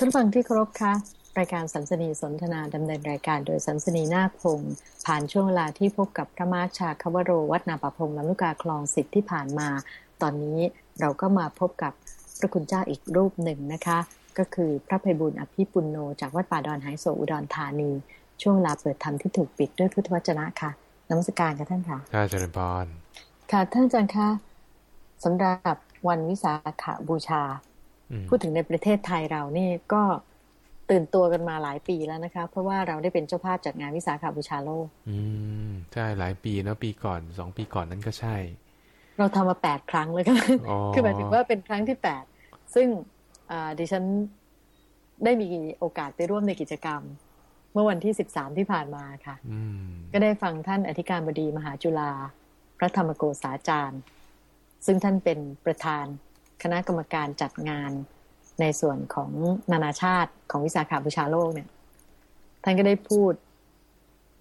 ท่านฟังที่เคารพคะรายการสันสนีสนทนาดำเนินรายการโดยสันสนีนาคพงศ์ผ่านช่วงเวลาที่พบกับพระมาชาคาวโรวัดนาปพงลำลูกกาคลองสิทธิ์ที่ผ่านมา ตอนนี้เราก็มาพบกับพระคุณเจ้าอีกรูปหนึ่งนะคะ ก็คือพระภัยบุญอภิปุณโนจากวัดป่าดอนไฮโซอุดรธานี ช่วงเวลาเปิดธรรมที่ถูกปิดด้วยพุทธวจนะค่ะนมัสการค่ะท่านค่ะอาจารย์พรค่ะท่านอาจารย์คะสำหรับวันวิสาขบูชา พูดถึงในประเทศไทยเรานี่ก็ตื่นตัวกันมาหลายปีแล้วนะคะ เพราะว่าเราได้เป็นเจ้าภาพจัดงานวิสาขาบูชาโลก อืมใช่หลายปีแล้วปีก่อนสองปีก่อนนั้นก็ใช่ เราทำมาแปดครั้งเลยค่ะคือหมายถึงว่าเป็นครั้งที่แปดซึ่งดิฉันได้มีโอกาสไปร่วมในกิจกรรม เมื่อวันที่สิบสามที่ผ่านมาค่ะก็ได้ฟังท่านอธิการบดีมหาจุฬาพระธรรมโกษาจารย์ ซึ่งท่านเป็นประธาน คณะกรรมการจัดงานในส่วนของนานาชาติของวิสาขาบูชาโลกเนี่ย ท่านก็ได้พูด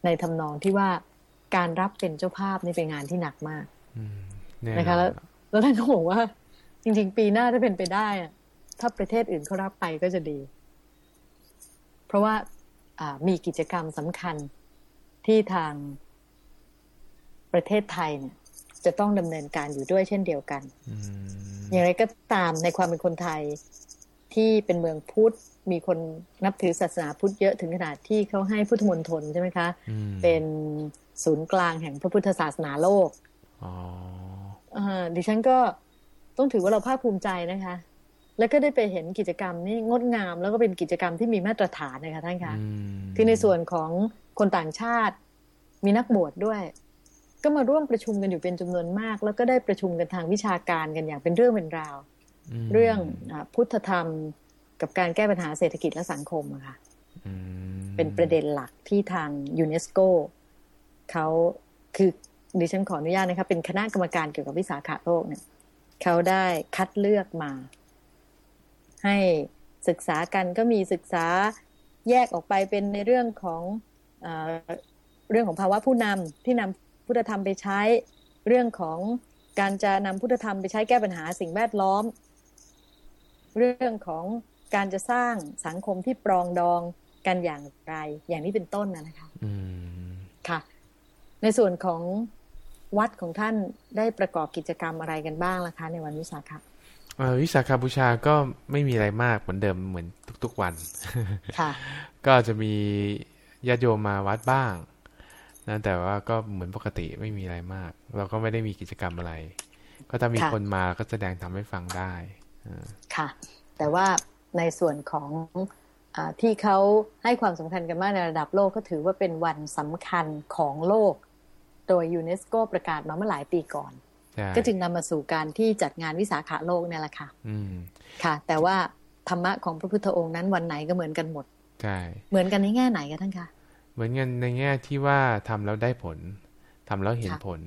ในทำนองที่ว่าการรับเป็นเจ้าภาพนี่เป็นงานที่หนักมากนะคะ แล้วแล้วท่านก็บอกว่า จริง ๆ ปีหน้าถ้าเป็นไปได้อะถ้าประเทศอื่นเขารับไปก็จะดี เพราะว่ามีกิจกรรมสำคัญที่ทางประเทศไทยเนี่ย จะต้องดำเนินการอยู่ด้วยเช่นเดียวกันอย่างไรก็ตามในความเป็นคนไทยที่เป็นเมืองพุทธมีคนนับถือศาสนาพุทธเยอะถึงขนาดที่เขาให้พุทธมณฑลใช่ไหมคะ เป็นศูนย์กลางแห่งพระพุทธศาสนาโลกอ๋อดิฉันก็ต้องถือว่าเราภาคภูมิใจนะคะ แล้วก็ได้ไปเห็นกิจกรรมนี่งดงาม แล้วก็เป็นกิจกรรมที่มีมาตรฐานนะคะท่านคะคือในส่วนของคนต่างชาติมีนักบวชดด้วย ก็มาร่วมประชุมกันอยู่เป็นจำนวนมาก แล้วก็ได้ประชุมกันทางวิชาการกันอย่างเป็นเรื่องเป็นราว เรื่องพุทธธรรมกับการแก้ปัญหาเศรษฐกิจและสังคมอะค่ะเป็นประเด็นหลักที่ทางยูเนสโกเขาคือดิฉันขออนุญาตนะคะเป็นคณะกรรมการเกี่ยวกับวิสาขาโลกเนี่ยเขาได้คัดเลือกมา ให้ศึกษากันก็มีศึกษาแยกออกไปเป็นในเรื่องของอเรื่องของภาวะผู้นำที่นำ พุทธธรรมไปใช้ เรื่องของการจะนำพุทธธรรมไปใช้แก้ปัญหาสิ่งแวดล้อม เรื่องของการจะสร้างสังคมที่ปรองดองกันอย่างไร อย่างนี้เป็นต้นนะนะคะค่ะ ในส่วนของวัดของท่านได้ประกอบกิจกรรมอะไรกันบ้างล่ะคะ ในวันวิสาขะวิสาขาบูชาก็ไม่มีอะไรมากเหมือนเดิมเหมือนทุก ๆวัน ค่ะ ก็จะมีญาติโยมมาวัดบ้าง นะแต่ว่าก็เหมือนปกติไม่มีอะไรมาก เราก็ไม่ได้มีกิจกรรมอะไร ก็ถ้ามีคนมาก็แสดงทำให้ฟังได้ค่ะ แต่ว่าในส่วนของอที่เขาให้ความสำคัญกันมากในระดับโลกก็ถือว่าเป็นวันสำคัญของโลก โดยยูเนสโกประกาศมาเมื่อหลายปีก่อนก็จึงนำมาสู่การที่จัดงานวิสาขาโลกเนี่ยแหละค่ะค่ะ แต่ว่าธรรมะของพระพุทธองค์นั้นวันไหนก็เหมือนกันหมด ใช่ เหมือนกันในแง่ไหนกันท่านคะ เหมือนกันในแง่ที่ว่าทำแล้วได้ผลทำแล้วเห็นผล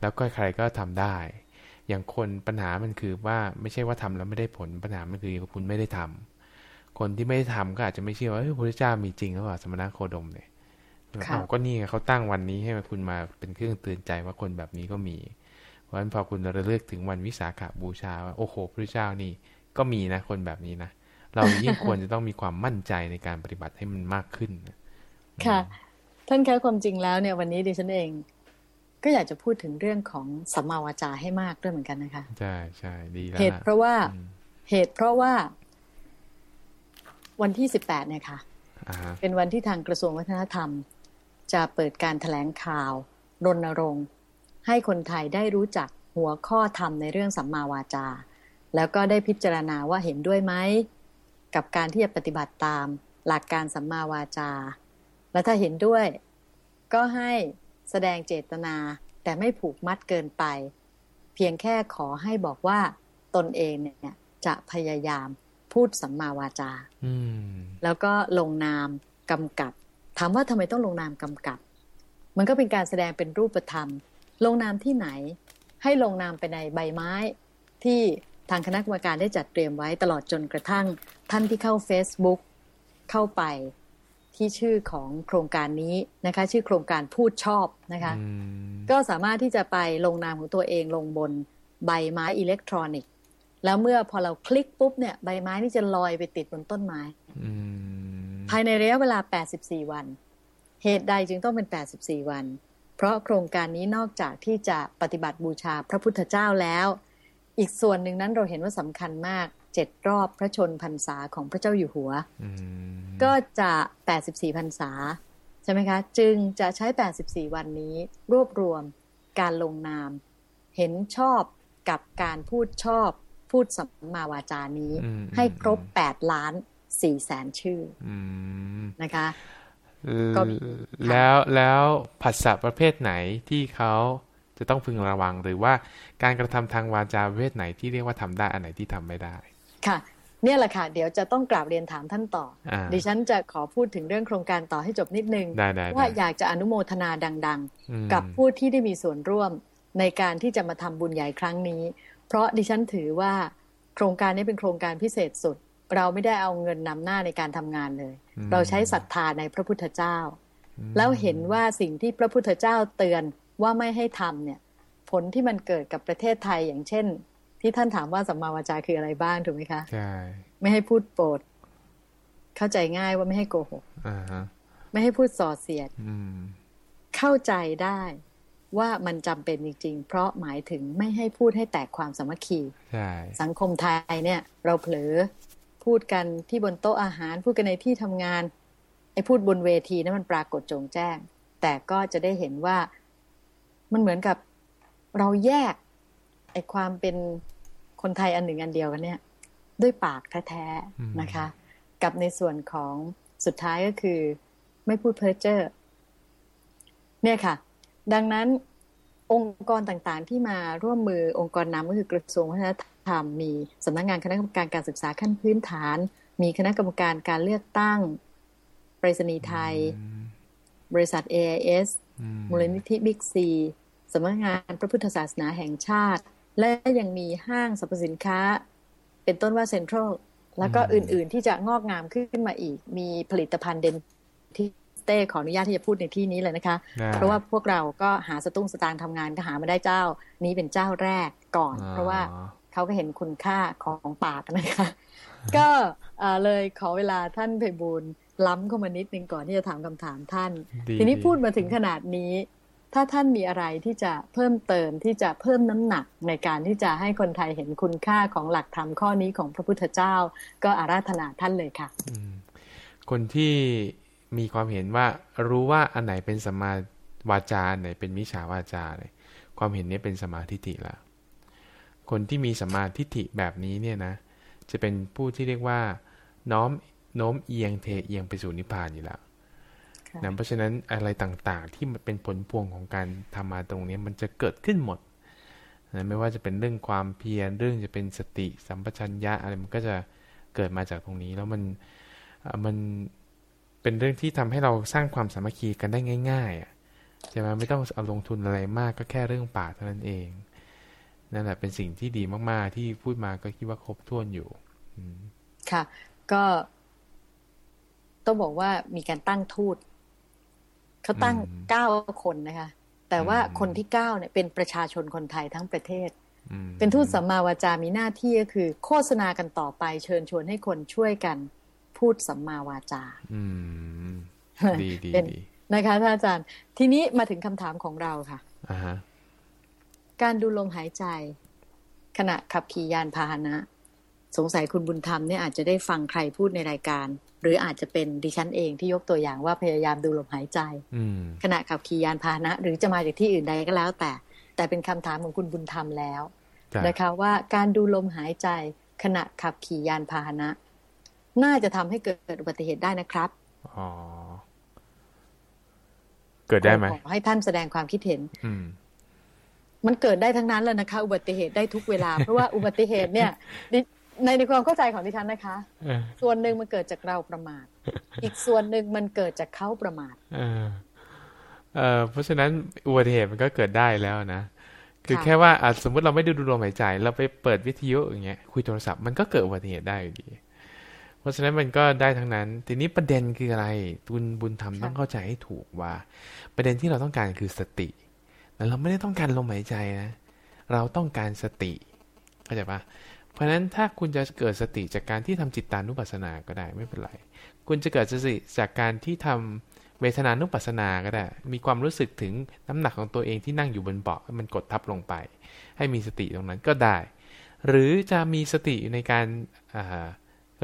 แล้วก็ใครก็ทำได้ อย่างคนปัญหามันคือว่าไม่ใช่ว่าทำแล้วไม่ได้ผล ปัญหามันคือคุณไม่ได้ทำคนที่ไม่ได้ทำก็อาจจะไม่เชื่อว่าพระพุทธเจ้ามีจริงหรือเปล่าสมณะโคดมเนี่ยเขาก็นี่เขาตั้งวันนี้ให้คุณมาเป็นเครื่องเตือนใจว่าคนแบบนี้ก็มี เพราะฉะนั้นพอคุณระลึกถึงวันวิสาขาบูชาว่าโอ้โหพระเจ้านี่ก็มีนะคนแบบนี้นะ เรายิ่งควรจะต้องมีความมั่นใจในการปฏิบัติให้มันมากขึ้น ค่ะ ท่านแค่ความจริงแล้วเนี่ยวันนี้ดิฉันเอง ก็อยากจะพูดถึงเรื่องของสัมมาวาจาให้มากด้วยเหมือนกันนะคะ ใช่ใช่ดีแล้วเหตุเพราะว่าเหตุเพราะว่า วันที่สิบแปดเนี่ยค่ะเป็นวันที่ทางกระทรวงวัฒนธรรม จะเปิดการถแถลงข่าวรณรงค์ ให้คนไทยได้รู้จักหัวข้อธรรมในเรื่องสัมมาวาจา แล้วก็ได้พิจารณาว่าเห็นด้วยไหมกับการที่จะปฏิบัติตามหลักการสัมมาวาจา และถ้าเห็นด้วย ก็ให้แสดงเจตนาแต่ไม่ผูกมัดเกินไป เพียงแค่ขอให้บอกว่าตนเองเนี่ยจะพยายามพูดสัมมาวาจาแล้วก็ลงนามกำกับ ถามว่าทำไมต้องลงนามกำกับ มันก็เป็นการแสดงเป็นรูปธรรม ลงนามที่ไหน ให้ลงนามไปในใบไม้ ที่ทางคณะกรรมการได้จัดเตรียมไว้ตลอดจนกระทั่ง ท่านที่เข้า Facebook เข้าไป ที่ชื่อของโครงการนี้นะคะ ชื่อโครงการพูดชอบนะคะ ก็สามารถที่จะไปลงนามของตัวเองลงบนใบไม้อิเล็กทรอนิกส์ แล้วเมื่อพอเราคลิกปุ๊บเนี่ยใบไม้นี่จะลอยไปติดบนต้นไม้ภายในระยะเวลา 84 วัน เหตุใดจึงต้องเป็น 84 วัน เพราะโครงการนี้นอกจากที่จะปฏิบัติบูชาพระพุทธเจ้าแล้ว อีกส่วนหนึ่งนั้นเราเห็นว่าสำคัญมาก เจ็ดรอบพระชนพรรษาของพระเจ้าอยู่หัว ก็จะ84พรรษา ใช่ไหมคะ จึงจะใช้84วันนี้รวบรวมการลงนาม เห็นชอบกับการพูดชอบพูดสัมมาวาจานี้ ให้ครบ8ล้าน4แสนชื่อนะคะแล้วแล้วภาษาประเภทไหนที่เขาจะต้องพึงระวังหรือว่าการกระทำทางวาจาประเภทไหนที่เรียกว่าทำได้อันไหนที่ทำไม่ได้ ค่ะเนี่ยแหละค่ะ เดี๋ยวจะต้องกราบเรียนถามท่านต่ออดิฉันจะขอพูดถึงเรื่องโครงการต่อให้จบนิดนึง ว่าอยากจะอนุโมทนาดัง ๆ กับผู้ที่ได้มีส่วนร่วมในการที่จะมาทำบุญใหญ่ครั้งนี้ เพราะดิฉันถือว่าโครงการนี้เป็นโครงการพิเศษสุด เราไม่ได้เอาเงินนำหน้าในการทำงานเลย เราใช้ศรัทธาในพระพุทธเจ้า แล้วเห็นว่าสิ่งที่พระพุทธเจ้าเตือนว่าไม่ให้ทำเนี่ย ผลที่มันเกิดกับประเทศไทยอย่างเช่น ที่ท่านถามว่าสัมมาวาจาคืออะไรบ้างถูกไหมคะใช่ไม่ให้พูดโปรดเข้าใจง่ายว่าไม่ให้โกหกไม่ให้พูดส่อเสียดเข้าใจได้ว่ามันจำเป็นจริง ๆ เพราะหมายถึงไม่ให้พูดให้แตกความสามัคคีสังคมไทยเนี่ย เราเผลอพูดกันที่บนโต๊ะอาหาร พูดกันในที่ทำงาน ไอ้พูดบนเวทีนั้นมันปรากฏจงแจ้ง แต่ก็จะได้เห็นว่ามันเหมือนกับเราแยก ไอ้ความเป็นคนไทยอันหนึ่งอันเดียวกันเนี่ย ด้วยปากแท้ๆนะคะ กับในส่วนของสุดท้ายก็คือ ไม่พูดเพ้อเจ้อเนี่ยค่ะ ดังนั้นองค์กรต่างๆ ที่มาร่วมมือองค์กรนำก็คือกระทรวงวัฒนธรรม มีสำนักงงานคณะกรรมการการศึกษาขั้นพื้นฐาน มีคณะกรรมการการเลือกตั้งไปรษณีย์ไทย บริษัท AIS มูลนิธิบิ๊กซีสำนักงานพระพุทธศาสนาแห่งชาติ และยังมีห้างสรรพสินค้า เป็นต้นว่าเซ็นทรัลแล้วก็อื่น ๆ ที่จะงอกงามขึ้นมาอีก มีผลิตภัณฑ์เดนที่เต้ขออนุญาตที่จะพูดในที่นี้เลยนะคะ เพราะว่าพวกเราก็หาสตุ้งสตางค์ทำงานก็หามาได้เจ้า นี้เป็นเจ้าแรกก่อน เพราะว่าเขาก็เห็นคุณค่าของปากนะคะ ก็เลยขอเวลาท่านเพบูลล้ำเข้ามานิดนึงก่อนที่จะถามคำถามท่าน ทีนี้พูดมาถึงขนาดนี้ ถ้าท่านมีอะไรที่จะเพิ่มเติมที่จะเพิ่มน้ำหนักในการที่จะให้คนไทยเห็นคุณค่าของหลักธรรมข้อนี้ของพระพุทธเจ้า ก็อาราธนาท่านเลยค่ะคนที่มีความเห็นว่ารู้ว่าอันไหนเป็นสมาวาจาไหนเป็นมิจฉาวาจาเลยความเห็นนี้เป็นสมาธิิละคนที่มีสมาธิิแบบนี้เนี่ยนะ จะเป็นผู้ที่เรียกว่า น้อมโน้มเอียงเทเอียงไปสู่นิพพานอยู่แล้ว นะเพราะฉะนั้นอะไรต่างๆที่มันเป็นผลพวงของการทำมาตรงนี้มันจะเกิดขึ้นหมดนะไม่ว่าจะเป็นเรื่องความเพียรเรื่องจะเป็นสติสัมปชัญญะอะไรมันก็จะเกิดมาจากตรงนี้ แล้วมันมันเป็นเรื่องที่ทำให้เราสร้างความสามัคคีกันได้ง่ายๆอะใช่ไหมไม่ต้องเอาลงทุนอะไรมากก็แค่เรื่องป่าเท่านั้นเองนั่นแหละเป็นสิ่งที่ดีมากๆ ที่พูดมาก็คิดว่าครบถ้วนอยู่ค่ะ ก็ต้องบอกว่ามีการตั้งทูต เขาตั้งเก้าคนนะคะ แต่ว่าคนที่เก้าเนี่ยเป็นประชาชนคนไทยทั้งประเทศ เป็นทูตสัมมาวาจามีหน้าที่ก็คือ โฆษณากันต่อไปเชิญชวนให้คนช่วยกันพูดสัมมาวาจาดีดีนะคะท่านอาจารย์ ทีนี้มาถึงคำถามของเราค่ะการดูลมหายใจ ขณะขับขี่ยานพาหนะ สงสัยคุณบุญธรรมเนี่ยอาจจะได้ฟังใครพูดในรายการ หรืออาจจะเป็นดิฉันเองที่ยกตัวอย่างว่าพยายามดูลมหายใจขณะขับขี่ยานพาหนะ หรือจะมาจากที่อื่นใดก็แล้วแต่ แต่เป็นคำถามของคุณบุญธรรมแล้วนะคะว่าการดูลมหายใจขณะขับขี่ยานพาหนะ น่าจะทำให้เกิดอุบัติเหตุได้นะครับอ๋อเกิดได้ไหมขอให้ท่านแสดงความคิดเห็นมันเกิดได้ทั้งนั้นเลยนะคะ อุบัติเหตุได้ทุกเวลา เพราะว่าอุบัติเหตุเนี่ย ในในความเข้าใจของดิฉันนะคะ ส่วนหนึ่งมันเกิดจากเราประมาท อีกส่วนหนึ่งมันเกิดจากเขาประมาทเออเพราะฉะนั้นอุบัติเหตุมันก็เกิดได้แล้วนะ คือแค่ว่าสมมติเราไม่ได้ดูลมหายใจ เราไปเปิดวิทยุอย่างเงี้ยคุยโทรศัพท์มันก็เกิดอุบัติเหตุได้อยู่ดี เพราะฉะนั้นมันก็ได้ทั้งนั้น ทีนี้ประเด็นคืออะไรบุญบุญธรรมต้องเข้าใจให้ถูกว่า ประเด็นที่เราต้องการคือสติแต่เราไม่ได้ต้องการลมหายใจนะ เราต้องการสติเข้าใจปะ เพราะฉะนั้นถ้าคุณจะเกิดสติจากการที่ทำจิตตานุปัสสนาก็ได้ไม่เป็นไร คุณจะเกิดสติจากการที่ทำเวทนานุปัสสนาก็ได้ มีความรู้สึกถึงน้ำหนักของตัวเองที่นั่งอยู่บนเบาะมันกดทับลงไป ให้มีสติตรงนั้นก็ได้ หรือจะมีสติในการอ่า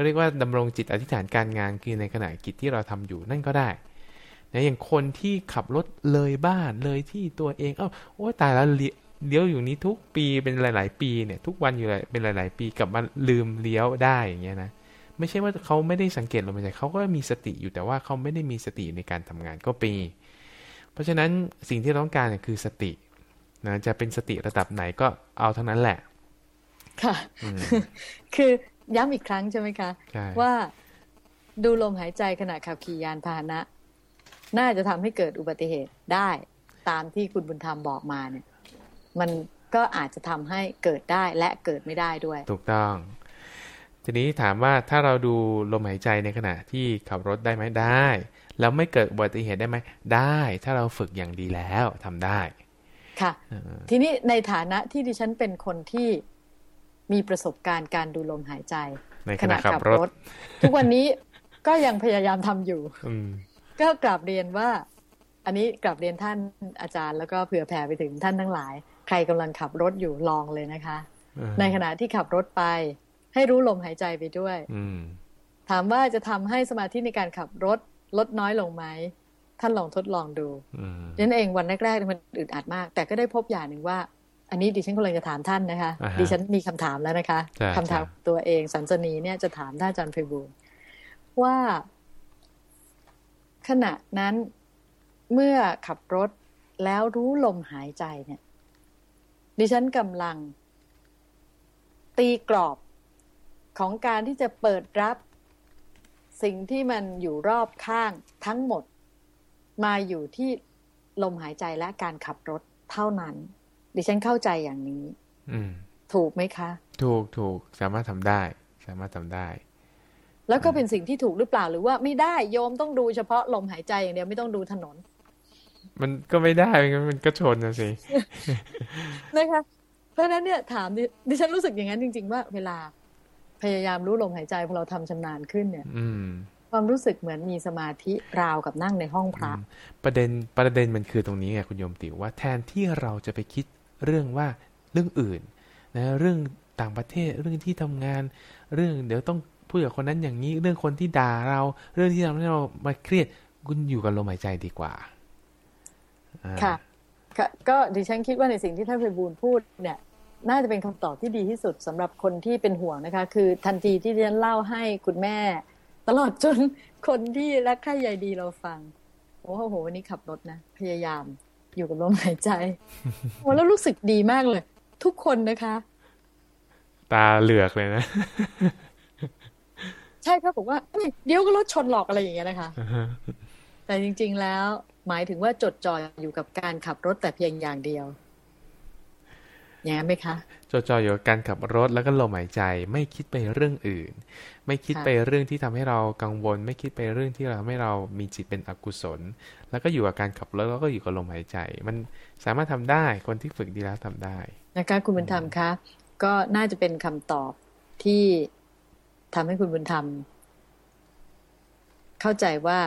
เรียกว่าดำรงจิตอธิษฐานการงานคือในขณะกิจที่เราทำอยู่นั่นก็ได้นะอย่างคนที่ขับรถเลยบ้านเลยที่ตัวเอง เอ้าโอ้ตายแล้ว เลี้ยวอยู่นี้ทุกปีเป็นหลาย ๆ ปีเนี่ย ทุกวันอยู่เป็นหลาย ๆ ปีกลับมาลืมเลี้ยวได้อย่างเงี้ยนะไม่ใช่ว่าเขาไม่ได้สังเกตลมหายใจเขาก็มีสติอยู่แต่ว่าเขาไม่ได้มีสติในการทำงานก็ปี เพราะฉะนั้นสิ่งที่ต้องการเนี่ยคือสตินะจะเป็นสติระดับไหนก็เอาเท่านั้นแหละ ค่ะ คือย้ำอีกครั้งใช่ไหมคะ ว่าดูลมหายใจขณะขับขี่ยานพาหนะ น่าจะทำให้เกิดอุบัติเหตุได้ตามที่คุณบุญธรรมบอกมาเนี่ย มันก็อาจจะทำให้เกิดได้และเกิดไม่ได้ด้วย ถูกต้อง ทีนี้ถามว่าถ้าเราดูลมหายใจในขณะที่ขับรถได้ไหมได้ แล้วไม่เกิดอุบัติเหตุได้ไหมได้ ถ้าเราฝึกอย่างดีแล้วทำได้ ค่ะ ทีนี้ในฐานะที่ดิฉันเป็นคนที่มีประสบการณ์การดูลมหายใจในขณะขับรถ ทุกวันนี้ก็ยังพยายามทำอยู่ก็กลับเรียนว่า อันนี้กลับเรียนท่านอาจารย์แล้วก็เผื่อแผ่ไปถึงท่านทั้งหลาย ใครกำลังขับรถอยู่ลองเลยนะคะ ในขณะที่ขับรถไป ให้รู้ลมหายใจไปด้วยถามว่าจะทำให้สมาธิในการขับรถลดน้อยลงไหมท่านลองทดลองดูนั่นเองวันแรกๆมันอึดอัดมาก แต่ก็ได้พบอย่างหนึ่งว่า อันนี้ดิฉันกำลังจะถามท่านนะคะ ดิฉันมีคำถามแล้วนะคะคำถามตัวเองสันสนีเนี่ยจะถามท่านอาจารย์เพบูลว่า ขณะนั้นเมื่อขับรถแล้วรู้ลมหายใจเนี่ย ดิฉันกำลัง ตีกรอบของการที่จะเปิดรับ สิ่งที่มันอยู่รอบข้างทั้งหมด มาอยู่ที่ลมหายใจและการขับรถเท่านั้น ดิฉันเข้าใจอย่างนี้ อืถูกไหมคะ ถูกถูกสามารถทำได้ สามารถทำได้ แล้วก็เป็นสิ่งที่ถูกหรือเปล่าหรือว่าไม่ได้โยมต้องดูเฉพาะลมหายใจอย่างเดียวไม่ต้องดูถนน มันก็ไม่ได้มันก็ชนนะสินะคะเพราะฉะนั้นเนี่ยถามดิฉันรู้สึกอย่างนั้นจริง ๆ ว่าเวลาพยายามรู้ลมหายใจพอเราทำชำนาญขึ้นเนี่ย อืความรู้สึกเหมือนมีสมาธิราวกับนั่งในห้องพระ ประเด็นประเด็นมันคือตรงนี้ไงคุณโยมติวว่าแทนที่เราจะไปคิดเรื่องว่าเรื่องอื่นนะเรื่องต่างประเทศเรื่องที่ทำงาน เรื่องเดี๋ยวต้องพูดกับคนนั้นอย่างนี้ เรื่องคนที่ด่าเรา เรื่องที่ทำให้เรามาเครียดคุณอยู่กับลมหายใจดีกว่า ค่ะก็ดิฉันคิดว่าในสิ่งที่ท่านไพบูลพูดเนี่ยน่าจะเป็นคำตอบที่ดีที่สุดสำหรับคนที่เป็นห่วงนะคะ คือทันทีที่ดิฉันเล่าให้คุณแม่ ตลอดจนคนที่รักใคร่ใยดีเราฟังโอ้โหวันนี้ขับรถนะ พยายามอยู่กับลมหายใจโอ้แล้วรู้สึกดีมากเลย ทุกคนนะคะ ตาเหลือกเลยนะ ใช่ครับผมว่าเดี๋ยวก็รถชนหลอกอะไรอย่างเงี้ยนะคะแต่จริง ๆแล้ว หมายถึงว่าจดจ่ออยู่กับการขับรถแต่เพียงอย่างเดียวอย่างนั้นไหมคะจดจ่ออยู่กับการขับรถแล้วก็ลมหายใจ ไม่คิดไปเรื่องอื่น ไม่คิดไปเรื่องที่ทำให้เรากังวล ไม่คิดไปเรื่องที่เราทำให้เรามีจิตเป็นอกุศล แล้วก็อยู่กับการขับรถแล้วก็อยู่กับลมหายใจ มันสามารถทำได้คนที่ฝึกดีแล้วทำได้นะคะคุณบุญธรรมคะก็น่าจะเป็นคำตอบที่ทำให้คุณบุญธรรม เข้าใจว่า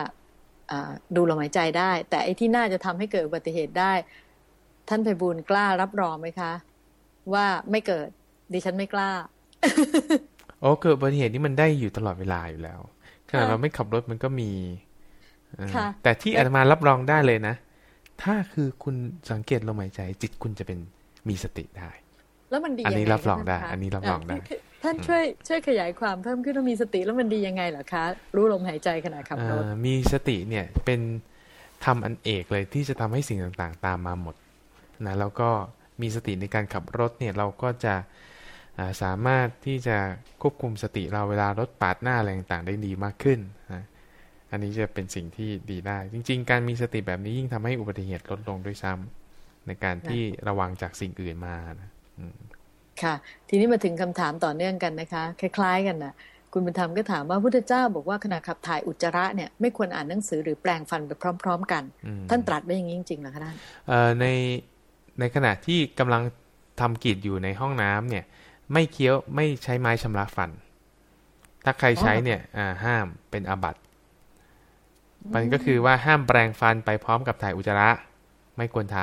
ดูลมหายใจได้ แต่ไอ้ที่น่าจะทำให้เกิดอุบัติเหตุได้ ท่านไพบูลกล้ารับรองไหมคะ ว่าไม่เกิด ดิฉันไม่กล้าโอ้เกิดอุบัติเหตุนี่มันได้อยู่ตลอดเวลาอยู่แล้วขณะเราไม่ขับรถมันก็มีแต่ที่อาตมารับรองได้เลยนะ ถ้าคือคุณสังเกตลมหายใจ จิตคุณจะเป็นมีสติได้ แล้วมันดีอันนี้รับรองได้ อันนี้รับรองได้ ท่านช่วยช่วยขยายความเพิ่มขึ้นว่ามีสติแล้วมันดียังไงเหรอคะ รู้ลมหายใจขณะขับรถมีสติเนี่ยเป็นทำอันเอกเลยที่จะทำให้สิ่งต่างๆ ตามมาหมดนะแล้วก็มีสติในการขับรถเนี่ยเราก็จะสามารถที่จะควบคุมสติเราเวลารถปาดหน้าอะไรต่างๆได้ดีมากขึ้นนะอันนี้จะเป็นสิ่งที่ดีได้ จริง ๆ การมีสติแบบนี้ยิ่งทำให้อุบัติเหตุลดลงด้วยซ้ำในการที่ระวังจากสิ่งอื่นมานะ ค่ะ ทีนี้มาถึงคำถามต่อเนื่องกันนะคะ คล้าย ๆ กันนะคุณบุญธรรมก็ถามว่าพุทธเจ้าบอกว่าขณะขับถ่ายอุจจาระเนี่ยไม่ควรอ่านหนังสือหรือแปลงฟันไปพร้อม ๆ กัน ท่านตรัสไว้อย่างนี้จริงๆเหรอคะท่านในในขณะที่กำลังทำกิจอยู่ในห้องน้ำเนี่ย ไม่เคี้ยวไม่ใช้ไม้ชำระฟัน ถ้าใครใช้เนี่ยอ่าห้ามเป็นอาบัติมันก็คือว่าห้ามแปรงฟันไปพร้อมกับถ่ายอุจจาระ ไม่ควรท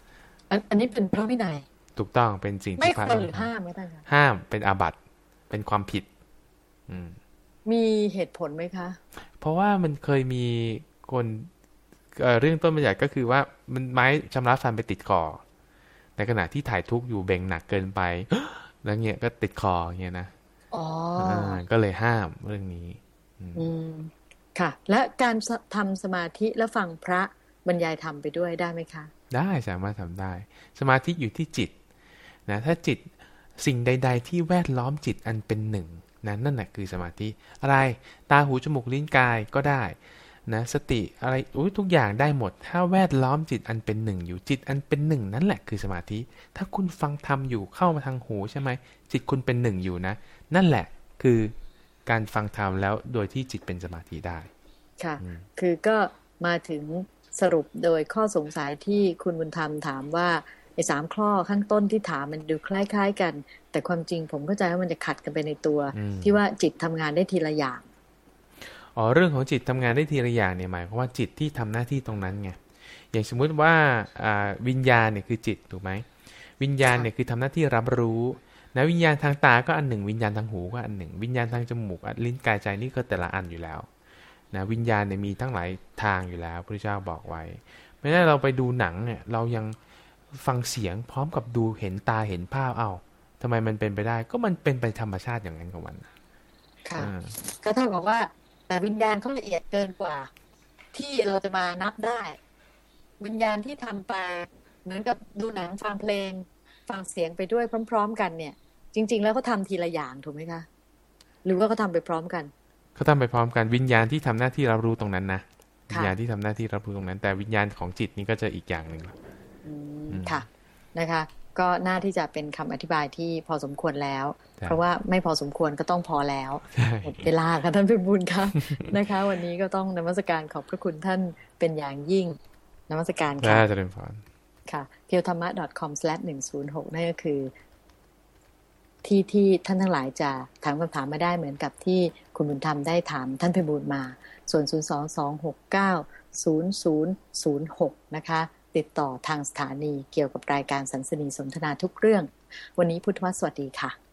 ำอันอันนี้เป็นพระวินัย ถูกต้องเป็นสิ่งไม่ที่คพระวรหรือห้ามก็ได้ค่ะห้ามเป็นอาบัติเป็นความผิด อืม มีเหตุผลไหมคะ เพราะว่ามันเคยมีคนเอ่อเรื่องต้นบัญญัติก็คือว่ามันไม้ชำระฟันไปติดคอในขณะที่ถ่ายทุกข์อยู่เบ่งหนักเกินไปแล้วเงี้ยก็ติดคอเงี้ยนะอ๋ออ่าก็เลยห้ามเรื่องนี้ อืมค่ะ และการสทำสมาธิและฟังพระบรรยายธรรมไปด้วยได้ไหมคะ ได้สามารถทำได้ สมาธิอยู่ที่จิต นะถ้าจิตสิ่งใด ๆ ที่แวดล้อมจิตอันเป็นหนึ่งนะนั่นแหละคือสมาธิอะไรตาหูจมูกลิ้นกายก็ได้นะสติอะไรอุ้ยทุกอย่างได้หมด ถ้าแวดล้อมจิตอันเป็นหนึ่งอยู่จิตอันเป็นหนึ่งนั่นแหละคือสมาธิ ถ้าคุณฟังธรรมอยู่เข้ามาทางหูใช่ไหมจิตคุณเป็นหนึ่งอยู่นะ นั่นแหละคือการฟังธรรมแล้วโดยที่จิตเป็นสมาธิได้ ค่ะ คือก็มาถึงสรุปโดยข้อสงสัยที่คุณบุญธรรมถามว่า ไอ้สามข้อข้างต้นที่ถามมันดูคล้าย ๆ กัน แต่ความจริงผมเข้าใจว่ามันจะขัดกันไปในตัวอืมที่ว่าจิตทำงานได้ทีละอย่างอ๋อเรื่องของจิตทำงานได้ทีละอย่างเนี่ยหมายความว่าจิตที่ทำหน้าที่ตรงนั้นไงอย่างสมมุติว่าอ่าวิญญาณเนี่ยคือจิตถูกไหมวิญญาณเนี่ยคือทำหน้าที่รับรู้นะวิญญาณทางตาก็อันหนึ่ง วิญญาณทางหูก็อันหนึ่ง วิญญาณทางจมูกอะลิ้นกายใจนี่ก็แต่ละอันอยู่แล้วนะวิญญาณเนี่ยมีทั้งหลายทางอยู่แล้วพระพุทธเจ้าบอกไว้ไม่ได้เราไปดูหนังเนี่ยเรายัง ฟังเสียงพร้อมกับดูเห็นตาเห็นภาพเอ้าทำไมมันเป็นไปได้ ก็มันเป็นไปธรรมชาติอย่างนั้นของมันค่ะอ่าก็เท่ากับว่า แต่วิญญาณเขาละเอียดเกินกว่า ที่เราจะมานับได้ วิญญาณที่ทำไปเหมือนกับดูหนังฟังเพลง ฟังเสียงไปด้วยพร้อม ๆ กันเนี่ย จริง ๆ แล้วเขาทำทีละอย่างถูกไหมคะหรือว่าเขาทำไปพร้อมกันเขาทำไปพร้อมกันวิญญาณที่ทำหน้าที่รับรู้ตรงนั้นนะค่ะวิญญาณที่ทำหน้าที่รับรู้ตรงนั้น แต่วิญญาณของจิตนี่ก็จะอีกอย่างหนึ่งละอืมอืม ค่ะนะคะ ก็น่าที่จะเป็นคำอธิบายที่พอสมควรแล้วใช่เพราะว่าไม่พอสมควรก็ต้องพอแล้วใช่หมดเวลาค่ะท่านพิบูลค่ะนะคะ วันนี้ก็ต้องนมัสการขอบพระคุณท่านเป็นอย่างยิ่งนมัสการน่าค่ะจะเป็นพรค่ะ p e w t h a m m a c o m 1 0 6นั่นก็คือ ที่ที่ท่านทั้งหลายจะถามคำถามมาได้เหมือนกับที่คุณบุญธรรมได้ถามท่านพิบูลมา ส่วน 022690006 นะคะ ติดต่อทางสถานีเกี่ยวกับรายการสันสนีสนทนาทุกเรื่อง วันนี้พุทธวสวัสดีค่ะ